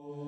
Oh.